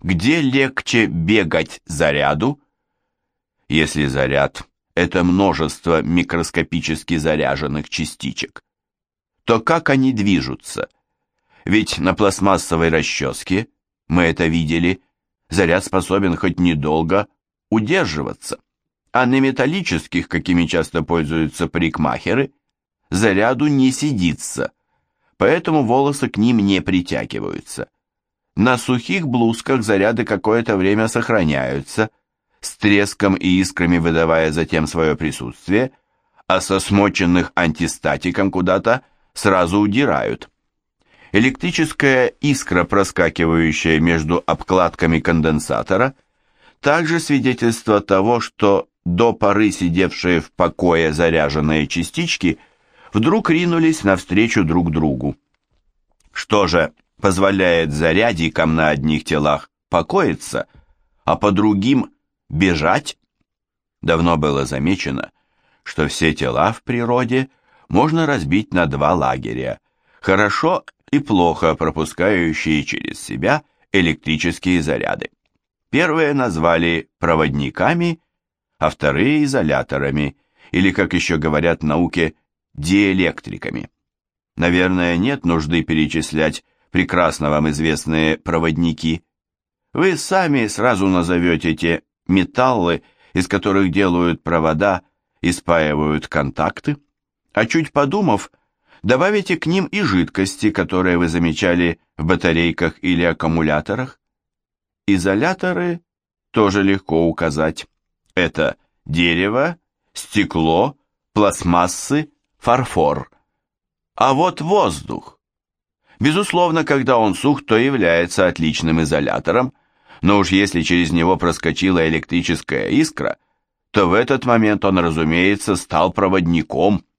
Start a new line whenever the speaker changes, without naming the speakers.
Где легче бегать заряду? Если заряд – это множество микроскопически заряженных частичек, то как они движутся? Ведь на пластмассовой расческе, мы это видели, заряд способен хоть недолго удерживаться, а на металлических, какими часто пользуются парикмахеры, заряду не сидится, поэтому волосы к ним не притягиваются. На сухих блузках заряды какое-то время сохраняются, с треском и искрами выдавая затем свое присутствие, а со смоченных антистатиком куда-то сразу удирают. Электрическая искра, проскакивающая между обкладками конденсатора, также свидетельство того, что до поры сидевшие в покое заряженные частички вдруг ринулись навстречу друг другу. Что же позволяет зарядикам на одних телах покоиться, а по другим бежать? Давно было замечено, что все тела в природе можно разбить на два лагеря, хорошо и плохо пропускающие через себя электрические заряды. Первые назвали проводниками, а вторые изоляторами, или, как еще говорят в науке, диэлектриками. Наверное, нет нужды перечислять прекрасно вам известные проводники. Вы сами сразу назовете те металлы, из которых делают провода и спаивают контакты, а чуть подумав, добавите к ним и жидкости, которые вы замечали в батарейках или аккумуляторах. Изоляторы тоже легко указать. Это дерево, стекло, пластмассы, фарфор. А вот воздух. Безусловно, когда он сух, то является отличным изолятором, но уж если через него проскочила электрическая искра, то в этот момент он, разумеется, стал проводником –